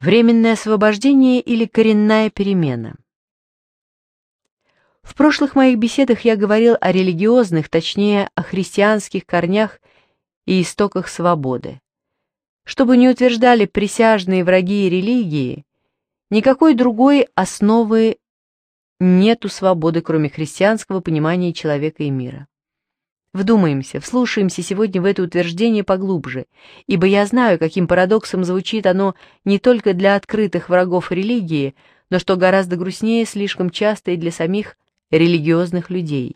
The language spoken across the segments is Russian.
Временное освобождение или коренная перемена. В прошлых моих беседах я говорил о религиозных, точнее, о христианских корнях и истоках свободы. Чтобы не утверждали присяжные враги религии, никакой другой основы нет у свободы, кроме христианского понимания человека и мира. Вдумаемся, вслушаемся сегодня в это утверждение поглубже, ибо я знаю, каким парадоксом звучит оно не только для открытых врагов религии, но что гораздо грустнее слишком часто и для самих религиозных людей.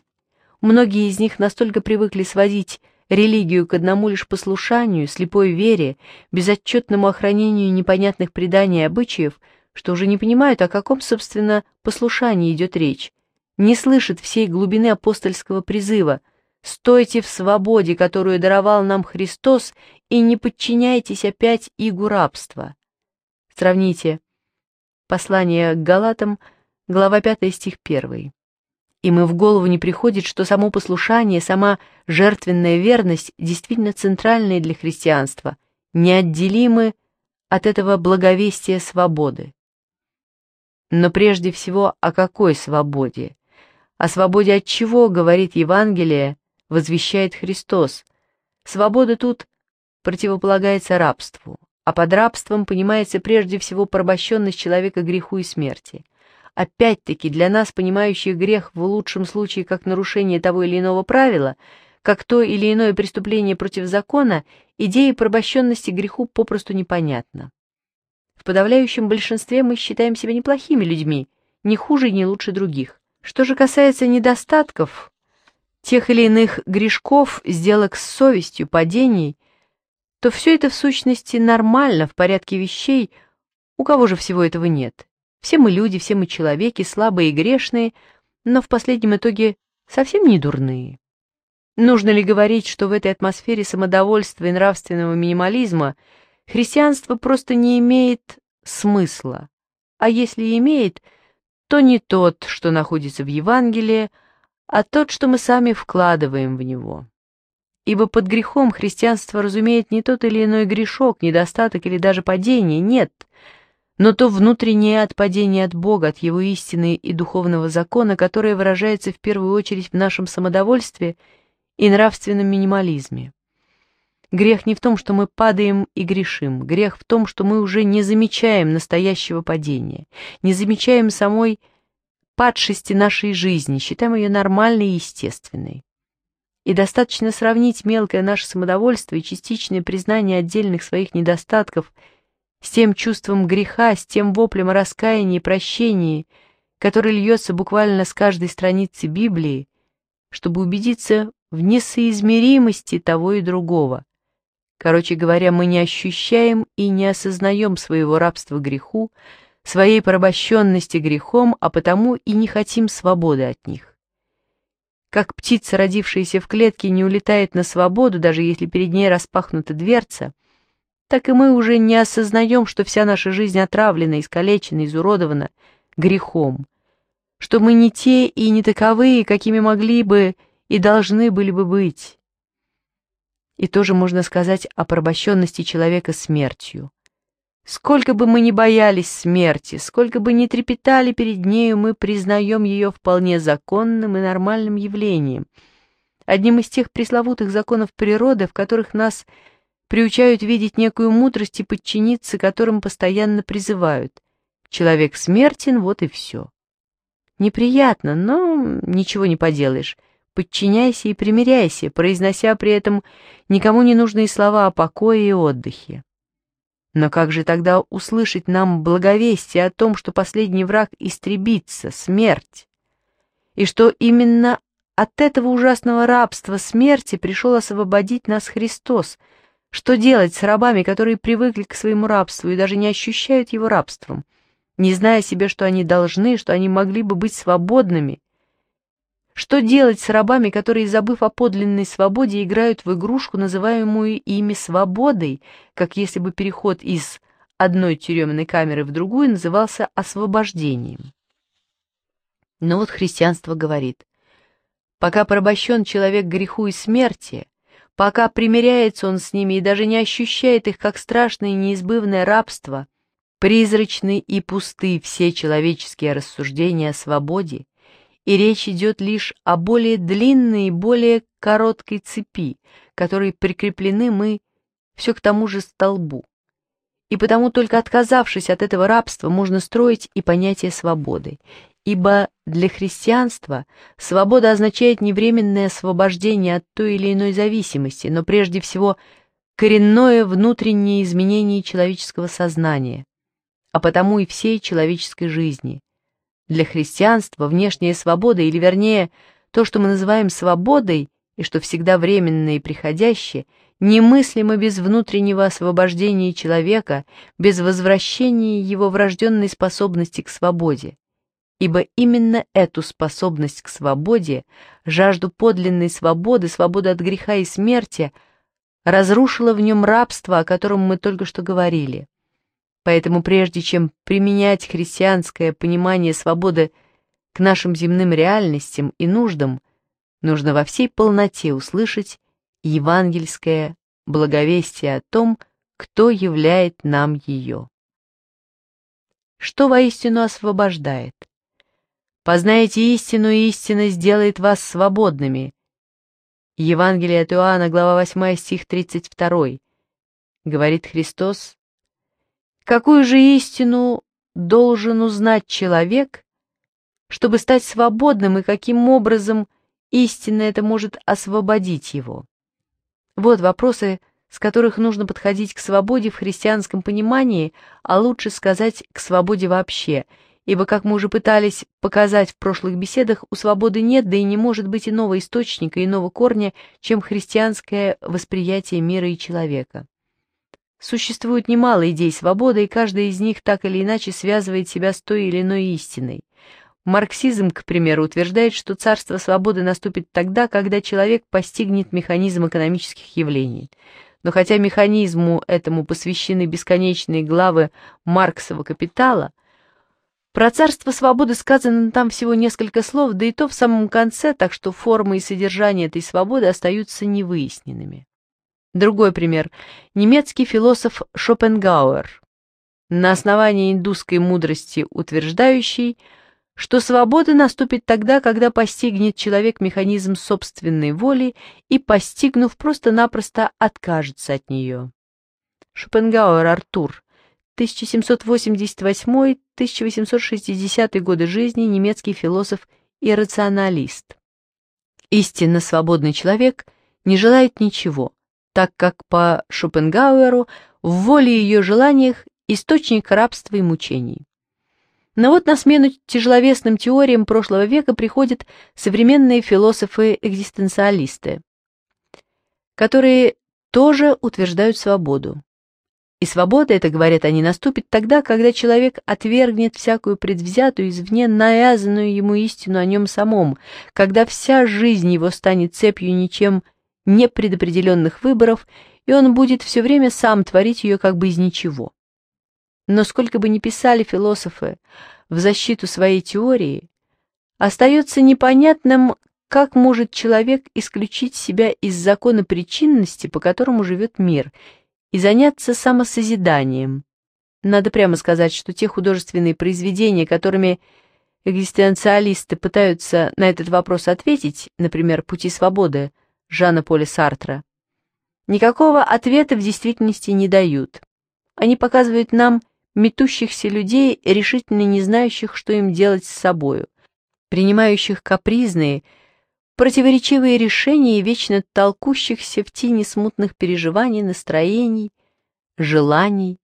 Многие из них настолько привыкли сводить религию к одному лишь послушанию, слепой вере, безотчетному охранению непонятных преданий и обычаев, что уже не понимают, о каком, собственно, послушании идет речь, не слышат всей глубины апостольского призыва – Стойте в свободе, которую даровал нам Христос, и не подчиняйтесь опять игу рабства. Сравните послание к Галатам, глава 5, стих 1. И мы в голову не приходит, что само послушание, сама жертвенная верность действительно центральные для христианства, неотделимы от этого благовестия свободы. Но прежде всего о какой свободе? О свободе от чего говорит Евангелие, возвещает Христос. Свобода тут противополагается рабству, а под рабством понимается прежде всего порабощенность человека греху и смерти. Опять-таки для нас, понимающих грех в лучшем случае как нарушение того или иного правила, как то или иное преступление против закона, идея порабощенности греху попросту непонятна. В подавляющем большинстве мы считаем себя неплохими людьми, не хуже и не лучше других. Что же касается недостатков, тех или иных грешков, сделок с совестью, падений, то все это в сущности нормально, в порядке вещей, у кого же всего этого нет. Все мы люди, все мы человеки, слабые и грешные, но в последнем итоге совсем не дурные. Нужно ли говорить, что в этой атмосфере самодовольства и нравственного минимализма христианство просто не имеет смысла, а если имеет, то не тот, что находится в Евангелии, а тот, что мы сами вкладываем в него. Ибо под грехом христианство разумеет не тот или иной грешок, недостаток или даже падение, нет, но то внутреннее отпадение от Бога, от Его истины и духовного закона, которое выражается в первую очередь в нашем самодовольстве и нравственном минимализме. Грех не в том, что мы падаем и грешим, грех в том, что мы уже не замечаем настоящего падения, не замечаем самой падшести нашей жизни, считаем ее нормальной и естественной. И достаточно сравнить мелкое наше самодовольство и частичное признание отдельных своих недостатков с тем чувством греха, с тем воплем раскаяния и прощения, который льется буквально с каждой страницы Библии, чтобы убедиться в несоизмеримости того и другого. Короче говоря, мы не ощущаем и не осознаем своего рабства греху, своей порабощенности грехом, а потому и не хотим свободы от них. Как птица, родившаяся в клетке, не улетает на свободу, даже если перед ней распахнута дверца, так и мы уже не осознаем, что вся наша жизнь отравлена, искалечена, изуродована грехом, что мы не те и не таковые, какими могли бы и должны были бы быть. И тоже можно сказать о порабощенности человека смертью. Сколько бы мы ни боялись смерти, сколько бы ни трепетали перед нею, мы признаем ее вполне законным и нормальным явлением, одним из тех пресловутых законов природы, в которых нас приучают видеть некую мудрость и подчиниться, которым постоянно призывают. Человек смертен, вот и все. Неприятно, но ничего не поделаешь. Подчиняйся и примиряйся, произнося при этом никому не нужные слова о покое и отдыхе. Но как же тогда услышать нам благовестие о том, что последний враг истребится, смерть? И что именно от этого ужасного рабства смерти пришел освободить нас Христос? Что делать с рабами, которые привыкли к своему рабству и даже не ощущают его рабством, не зная себе, что они должны, что они могли бы быть свободными, что делать с рабами, которые, забыв о подлинной свободе, играют в игрушку, называемую ими свободой, как если бы переход из одной тюремной камеры в другую назывался освобождением? Но вот христианство говорит, пока порабощен человек греху и смерти, пока примиряется он с ними и даже не ощущает их как страшное и неизбывное рабство, призрачны и пусты все человеческие рассуждения о свободе, и речь идет лишь о более длинной и более короткой цепи, которой прикреплены мы все к тому же столбу. И потому только отказавшись от этого рабства, можно строить и понятие свободы, ибо для христианства свобода означает не временное освобождение от той или иной зависимости, но прежде всего коренное внутреннее изменение человеческого сознания, а потому и всей человеческой жизни, для христианства внешняя свобода, или вернее, то, что мы называем свободой, и что всегда временно и приходящее, немыслимо без внутреннего освобождения человека, без возвращения его врожденной способности к свободе. Ибо именно эту способность к свободе, жажду подлинной свободы, свободы от греха и смерти, разрушила в нем рабство, о котором мы только что говорили. Поэтому прежде чем применять христианское понимание свободы к нашим земным реальностям и нуждам, нужно во всей полноте услышать евангельское благовестие о том, кто являет нам ее. Что воистину освобождает? Познаете истину, и истина сделает вас свободными». Евангелие от Иоанна, глава 8, стих 32. Говорит Христос, Какую же истину должен узнать человек, чтобы стать свободным, и каким образом истина это может освободить его? Вот вопросы, с которых нужно подходить к свободе в христианском понимании, а лучше сказать к свободе вообще, ибо, как мы уже пытались показать в прошлых беседах, у свободы нет, да и не может быть иного источника, иного корня, чем христианское восприятие мира и человека. Существует немало идей свободы, и каждая из них так или иначе связывает себя с той или иной истиной. Марксизм, к примеру, утверждает, что царство свободы наступит тогда, когда человек постигнет механизм экономических явлений. Но хотя механизму этому посвящены бесконечные главы Марксова «Капитала», про царство свободы сказано там всего несколько слов, да и то в самом конце, так что формы и содержание этой свободы остаются невыясненными. Другой пример. Немецкий философ Шопенгауэр, на основании индусской мудрости утверждающий, что свобода наступит тогда, когда постигнет человек механизм собственной воли и, постигнув, просто-напросто откажется от нее. Шопенгауэр Артур, 1788-1860 годы жизни, немецкий философ и рационалист. Истинно свободный человек не желает ничего – так как по Шопенгауэру в воле ее желаниях источник рабства и мучений. Но вот на смену тяжеловесным теориям прошлого века приходят современные философы-экзистенциалисты, которые тоже утверждают свободу. И свобода, это говорят они, наступит тогда, когда человек отвергнет всякую предвзятую, извне навязанную ему истину о нем самом, когда вся жизнь его станет цепью ничем непредопределенных выборов, и он будет все время сам творить ее как бы из ничего. Но сколько бы ни писали философы в защиту своей теории, остается непонятным, как может человек исключить себя из закона причинности, по которому живет мир, и заняться самосозиданием. Надо прямо сказать, что те художественные произведения, которыми экзистенциалисты пытаются на этот вопрос ответить, например, «Пути свободы», Жана Поля Сартра, никакого ответа в действительности не дают. Они показывают нам метущихся людей, решительно не знающих, что им делать с собою, принимающих капризные, противоречивые решения и вечно толкущихся в тени смутных переживаний, настроений, желаний.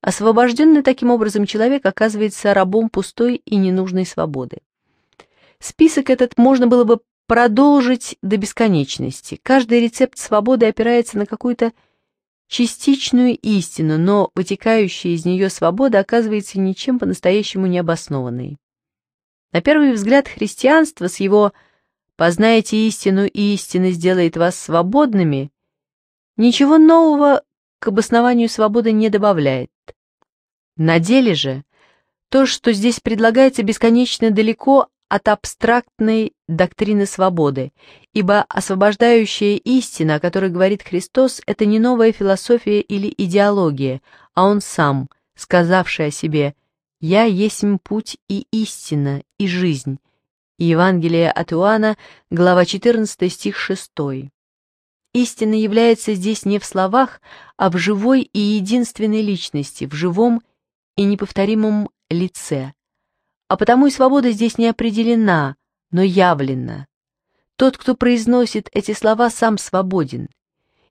Освобожденный таким образом человек оказывается рабом пустой и ненужной свободы. Список этот можно было бы продолжить до бесконечности. Каждый рецепт свободы опирается на какую-то частичную истину, но вытекающая из нее свобода оказывается ничем по-настоящему необоснованной. На первый взгляд христианство с его «познаете истину, и истина сделает вас свободными» ничего нового к обоснованию свободы не добавляет. На деле же то, что здесь предлагается, бесконечно далеко от абстрактной доктрины свободы, ибо освобождающая истина, о которой говорит Христос, это не новая философия или идеология, а Он сам, сказавший о себе «Я есть путь и истина, и жизнь». Евангелие от Иоанна, глава 14, стих 6. Истина является здесь не в словах, а в живой и единственной личности, в живом и неповторимом лице – а потому и свобода здесь не определена, но явлена. Тот, кто произносит эти слова, сам свободен.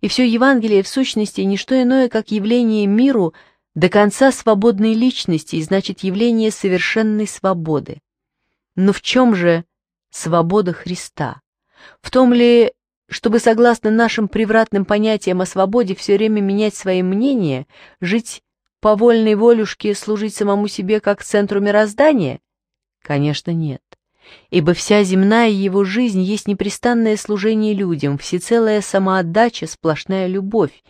И все Евангелие в сущности не что иное, как явление миру до конца свободной личности, и значит явление совершенной свободы. Но в чем же свобода Христа? В том ли, чтобы согласно нашим превратным понятиям о свободе все время менять свои мнения, жить по вольной волюшке служить самому себе как центру мироздания, Конечно, нет. Ибо вся земная его жизнь есть непрестанное служение людям, всецелая самоотдача, сплошная любовь.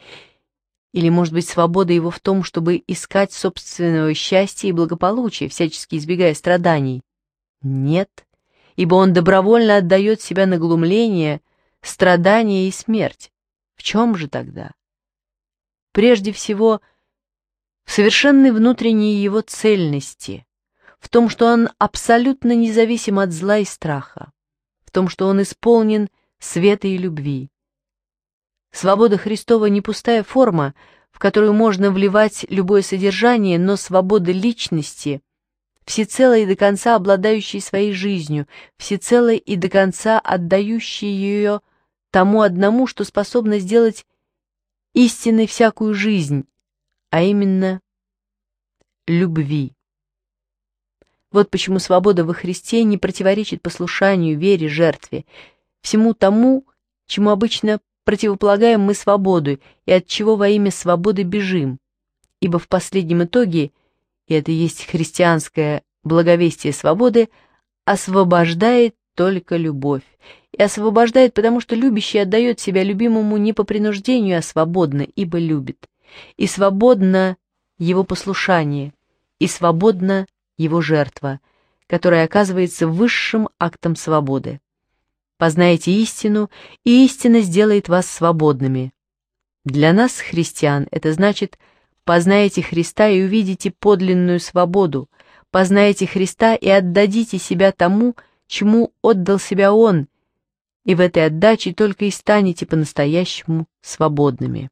Или, может быть, свобода его в том, чтобы искать собственного счастья и благополучия, всячески избегая страданий? Нет, ибо он добровольно отдает себя на глумление, страдания и смерть. В чем же тогда? Прежде всего, в совершенной внутренней его цельности, в том, что он абсолютно независим от зла и страха, в том, что он исполнен света и любви. Свобода Христова не пустая форма, в которую можно вливать любое содержание, но свобода личности, всецело и до конца обладающей своей жизнью, всецело и до конца отдающей ее тому одному, что способно сделать истинной всякую жизнь, а именно любви. Вот почему свобода во Христе не противоречит послушанию, вере, жертве, всему тому, чему обычно противополагаем мы свободу и от чего во имя свободы бежим. Ибо в последнем итоге, и это есть христианское благовестие свободы, освобождает только любовь. И освобождает, потому что любящий отдает себя любимому не по принуждению, а свободно, ибо любит. И свободно его послушание, и свободно его жертва, которая оказывается высшим актом свободы. Познайте истину, и истина сделает вас свободными. Для нас, христиан, это значит «познаете Христа и увидите подлинную свободу», «познаете Христа и отдадите себя тому, чему отдал себя Он», и в этой отдаче только и станете по-настоящему свободными.